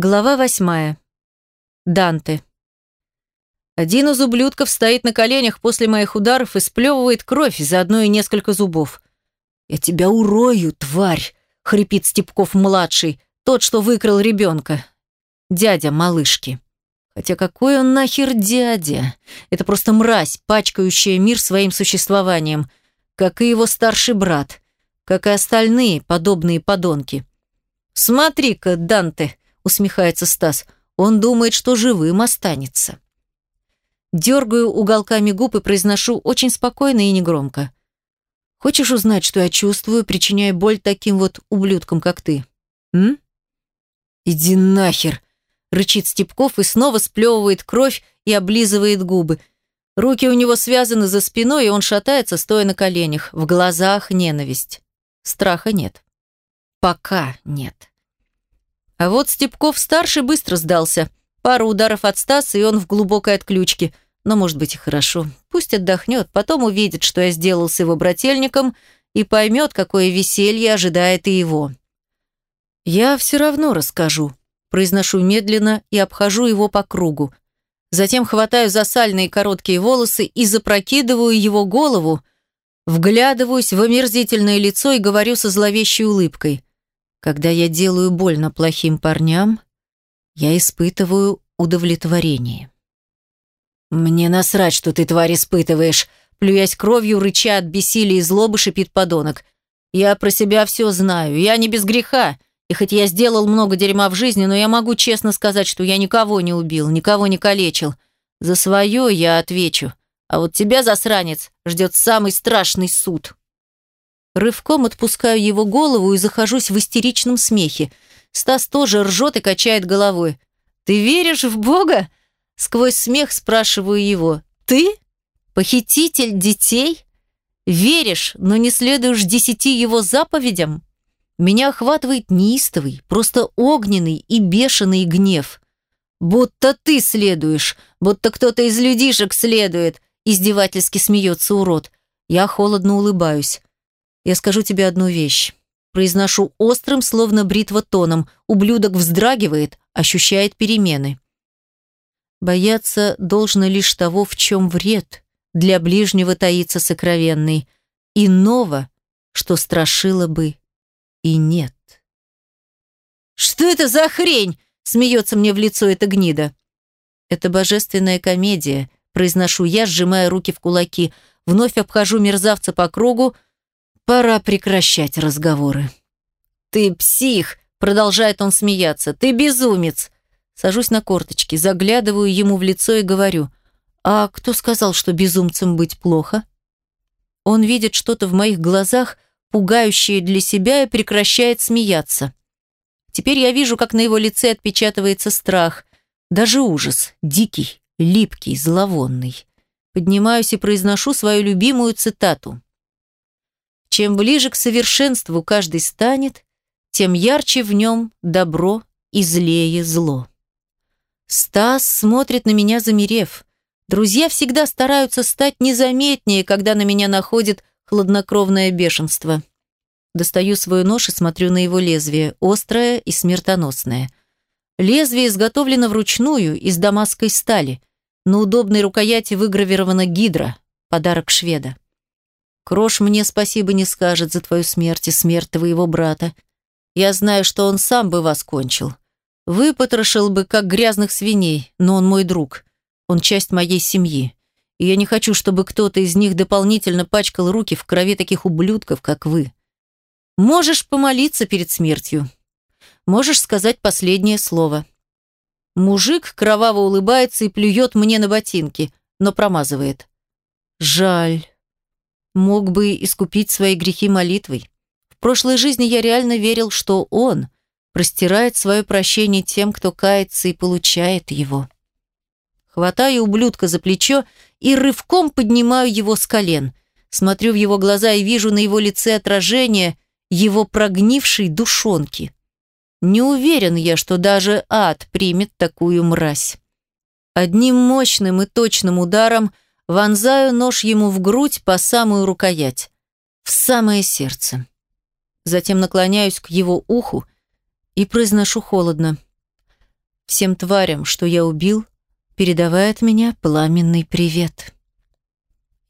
Глава восьмая. Данте. Один из ублюдков стоит на коленях после моих ударов и сплевывает кровь, заодно и несколько зубов. «Я тебя урою, тварь!» — хрипит Степков-младший, тот, что выкрал ребенка. Дядя малышки. Хотя какой он нахер дядя? Это просто мразь, пачкающая мир своим существованием, как и его старший брат, как и остальные подобные подонки. «Смотри-ка, Данте!» Усмехается Стас. Он думает, что живым останется. Дергаю уголками губ и произношу очень спокойно и негромко. Хочешь узнать, что я чувствую, причиняя боль таким вот ублюдкам, как ты? М? Иди нахер, рычит Степков и снова сплевывает кровь и облизывает губы. Руки у него связаны за спиной, и он шатается, стоя на коленях. В глазах ненависть. Страха нет. Пока нет. А вот Степков-старший быстро сдался. Пару ударов от Стаса, и он в глубокой отключке. Но, может быть, и хорошо. Пусть отдохнет, потом увидит, что я сделал с его брательником, и поймет, какое веселье ожидает и его. «Я все равно расскажу», – произношу медленно и обхожу его по кругу. Затем хватаю за сальные короткие волосы и запрокидываю его голову, вглядываюсь в омерзительное лицо и говорю со зловещей улыбкой. Когда я делаю больно плохим парням, я испытываю удовлетворение. «Мне насрать, что ты, тварь, испытываешь!» Плюясь кровью, рыча от бессилия и злобы, шипит подонок. «Я про себя все знаю, я не без греха, и хоть я сделал много дерьма в жизни, но я могу честно сказать, что я никого не убил, никого не калечил. За свое я отвечу, а вот тебя, засранец, ждет самый страшный суд». Рывком отпускаю его голову и захожусь в истеричном смехе. Стас тоже ржет и качает головой. «Ты веришь в Бога?» Сквозь смех спрашиваю его. «Ты? Похититель детей? Веришь, но не следуешь десяти его заповедям?» Меня охватывает неистовый, просто огненный и бешеный гнев. «Будто ты следуешь, будто кто-то из людишек следует», издевательски смеется урод. Я холодно улыбаюсь. Я скажу тебе одну вещь. Произношу острым, словно бритва тоном. Ублюдок вздрагивает, ощущает перемены. Бояться должно лишь того, в чем вред. Для ближнего таится сокровенный. Иного, что страшило бы, и нет. «Что это за хрень?» – смеется мне в лицо эта гнида. «Это божественная комедия», – произношу я, сжимая руки в кулаки. Вновь обхожу мерзавца по кругу – Пора прекращать разговоры. «Ты псих!» – продолжает он смеяться. «Ты безумец!» Сажусь на корточки, заглядываю ему в лицо и говорю. «А кто сказал, что безумцем быть плохо?» Он видит что-то в моих глазах, пугающее для себя, и прекращает смеяться. Теперь я вижу, как на его лице отпечатывается страх, даже ужас, дикий, липкий, зловонный. Поднимаюсь и произношу свою любимую цитату. Чем ближе к совершенству каждый станет, тем ярче в нем добро и злее зло. Стас смотрит на меня, замерев. Друзья всегда стараются стать незаметнее, когда на меня находит хладнокровное бешенство. Достаю свой нож и смотрю на его лезвие, острое и смертоносное. Лезвие изготовлено вручную из дамасской стали. На удобной рукояти выгравирована гидра, подарок шведа. Крош мне спасибо не скажет за твою смерть и смерть твоего брата. Я знаю, что он сам бы вас кончил. Выпотрошил бы, как грязных свиней, но он мой друг. Он часть моей семьи. И я не хочу, чтобы кто-то из них дополнительно пачкал руки в крови таких ублюдков, как вы. Можешь помолиться перед смертью. Можешь сказать последнее слово. Мужик кроваво улыбается и плюет мне на ботинки, но промазывает. Жаль мог бы искупить свои грехи молитвой. В прошлой жизни я реально верил, что он простирает свое прощение тем, кто кается и получает его. Хватаю ублюдка за плечо и рывком поднимаю его с колен. Смотрю в его глаза и вижу на его лице отражение его прогнившей душонки. Не уверен я, что даже ад примет такую мразь. Одним мощным и точным ударом – Вонзаю нож ему в грудь по самую рукоять, в самое сердце. Затем наклоняюсь к его уху и произношу холодно. Всем тварям, что я убил, передавая от меня пламенный привет.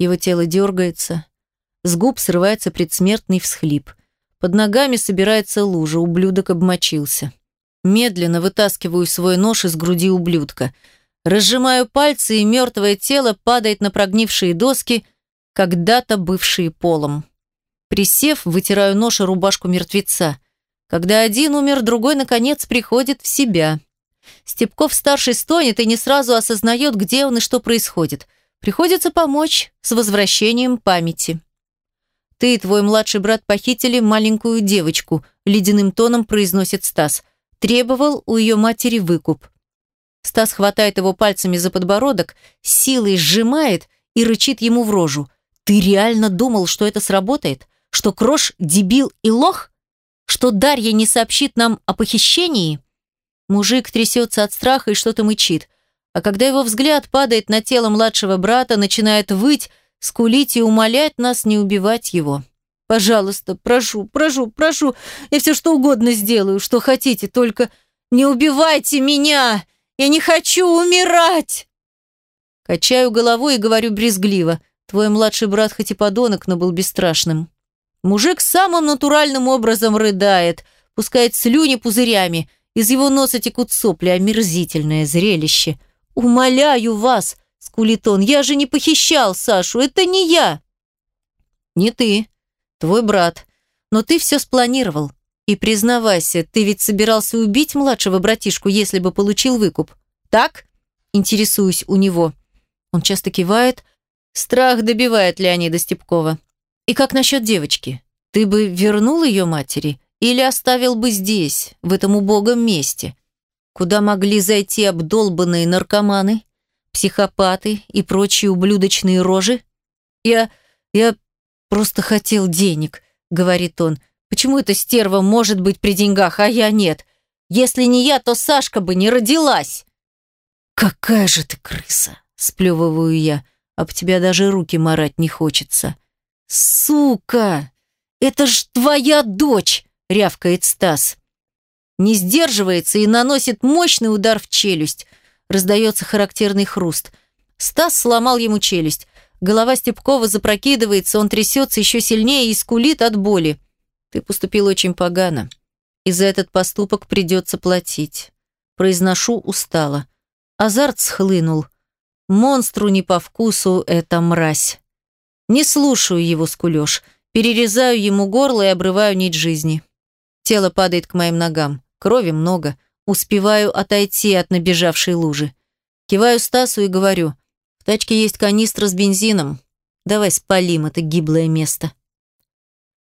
Его тело дергается, с губ срывается предсмертный всхлип. Под ногами собирается лужа, ублюдок обмочился. Медленно вытаскиваю свой нож из груди ублюдка. Разжимаю пальцы, и мертвое тело падает на прогнившие доски, когда-то бывшие полом. Присев, вытираю нож и рубашку мертвеца. Когда один умер, другой, наконец, приходит в себя. Степков-старший стонет и не сразу осознает, где он и что происходит. Приходится помочь с возвращением памяти. «Ты и твой младший брат похитили маленькую девочку», ледяным тоном произносит Стас. Требовал у ее матери выкуп. Стас хватает его пальцами за подбородок, силой сжимает и рычит ему в рожу. «Ты реально думал, что это сработает? Что Крош – дебил и лох? Что Дарья не сообщит нам о похищении?» Мужик трясется от страха и что-то мычит. А когда его взгляд падает на тело младшего брата, начинает выть, скулить и умолять нас не убивать его. «Пожалуйста, прошу, прошу, прошу, я все что угодно сделаю, что хотите, только не убивайте меня! Я не хочу умирать!» Качаю головой и говорю брезгливо. Твой младший брат хоть и подонок, но был бесстрашным. Мужик самым натуральным образом рыдает, пускает слюни пузырями – из его носа текут сопли, омерзительное зрелище. «Умоляю вас!» – скулит он. «Я же не похищал Сашу, это не я!» «Не ты, твой брат. Но ты все спланировал. И признавайся, ты ведь собирался убить младшего братишку, если бы получил выкуп. Так?» Интересуюсь у него. Он часто кивает. Страх добивает Леонида Степкова. «И как насчет девочки? Ты бы вернул ее матери?» Или оставил бы здесь, в этом убогом месте, куда могли зайти обдолбанные наркоманы, психопаты и прочие ублюдочные рожи? Я... я просто хотел денег, говорит он. Почему эта стерва может быть при деньгах, а я нет? Если не я, то Сашка бы не родилась. Какая же ты крыса, сплевываю я. Об тебя даже руки марать не хочется. Сука! Это ж твоя дочь! – рявкает Стас. Не сдерживается и наносит мощный удар в челюсть. Раздается характерный хруст. Стас сломал ему челюсть. Голова Степкова запрокидывается, он трясется еще сильнее и скулит от боли. Ты поступил очень погано. И за этот поступок придется платить. Произношу устало. Азарт схлынул. Монстру не по вкусу эта мразь. Не слушаю его скулеж. Перерезаю ему горло и обрываю нить жизни. Тело падает к моим ногам. Крови много. Успеваю отойти от набежавшей лужи. Киваю Стасу и говорю. В тачке есть канистра с бензином. Давай спалим это гиблое место.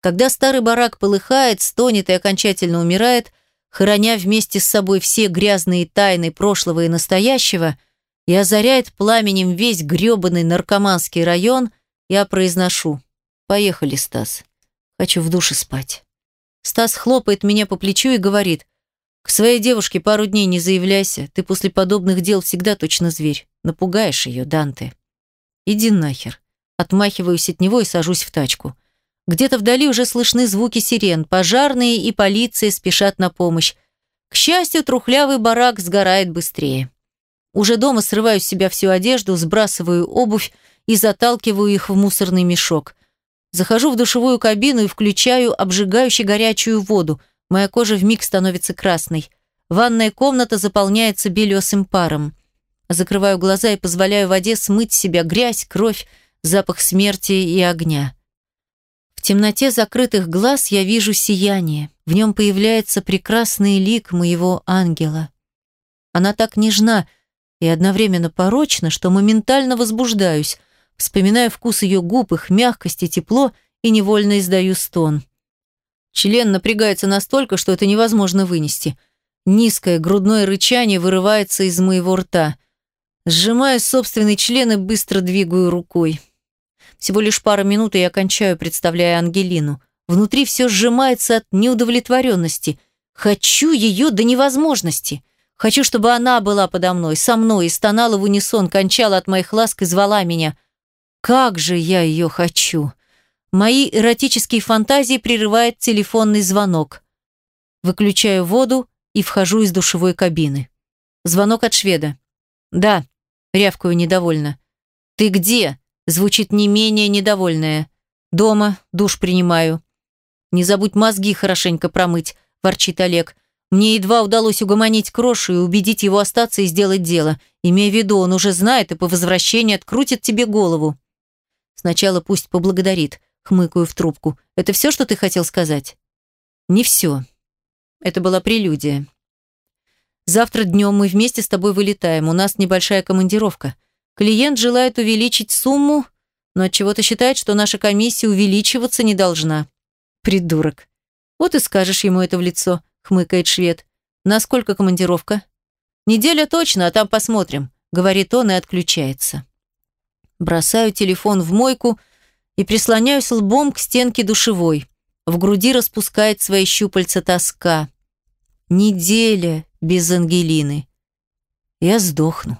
Когда старый барак полыхает, стонет и окончательно умирает, хороня вместе с собой все грязные тайны прошлого и настоящего, и озаряет пламенем весь грёбаный наркоманский район, я произношу. Поехали, Стас. Хочу в душе спать. Стас хлопает меня по плечу и говорит, «К своей девушке пару дней не заявляйся, ты после подобных дел всегда точно зверь. Напугаешь ее, Данте». «Иди нахер». Отмахиваюсь от него и сажусь в тачку. Где-то вдали уже слышны звуки сирен, пожарные и полиция спешат на помощь. К счастью, трухлявый барак сгорает быстрее. Уже дома срываю с себя всю одежду, сбрасываю обувь и заталкиваю их в мусорный мешок. Захожу в душевую кабину и включаю обжигающую горячую воду. Моя кожа вмиг становится красной. Ванная комната заполняется белесым паром. Закрываю глаза и позволяю воде смыть с себя грязь, кровь, запах смерти и огня. В темноте закрытых глаз я вижу сияние. В нем появляется прекрасный лик моего ангела. Она так нежна и одновременно порочна, что моментально возбуждаюсь. Вспоминаю вкус ее губ, их мягкость и тепло, и невольно издаю стон. Член напрягается настолько, что это невозможно вынести. Низкое грудное рычание вырывается из моего рта. Сжимаю собственный член и быстро двигаю рукой. Всего лишь пара минут, и я кончаю, представляя Ангелину. Внутри все сжимается от неудовлетворенности. Хочу ее до невозможности. Хочу, чтобы она была подо мной, со мной, и стонала в унисон, кончала от моих ласк и звала меня – как же я ее хочу! Мои эротические фантазии прерывает телефонный звонок. Выключаю воду и вхожу из душевой кабины. Звонок от шведа. «Да», — рявкаю недовольно. «Ты где?» — звучит не менее недовольное. «Дома, душ принимаю». «Не забудь мозги хорошенько промыть», – ворчит Олег. «Мне едва удалось угомонить Крошу и убедить его остаться и сделать дело. Имея в виду, он уже знает и по возвращении открутит тебе голову». «Сначала пусть поблагодарит», – хмыкаю в трубку. «Это все, что ты хотел сказать?» «Не все. Это была прелюдия. Завтра днем мы вместе с тобой вылетаем. У нас небольшая командировка. Клиент желает увеличить сумму, но от чего то считает, что наша комиссия увеличиваться не должна. Придурок. Вот и скажешь ему это в лицо, хмыкает швед. Насколько командировка? Неделя точно, а там посмотрим, говорит он и отключается. Бросаю телефон в мойку и прислоняюсь лбом к стенке душевой. В груди распускает свои щупальца тоска. Неделя без Ангелины. Я сдохну.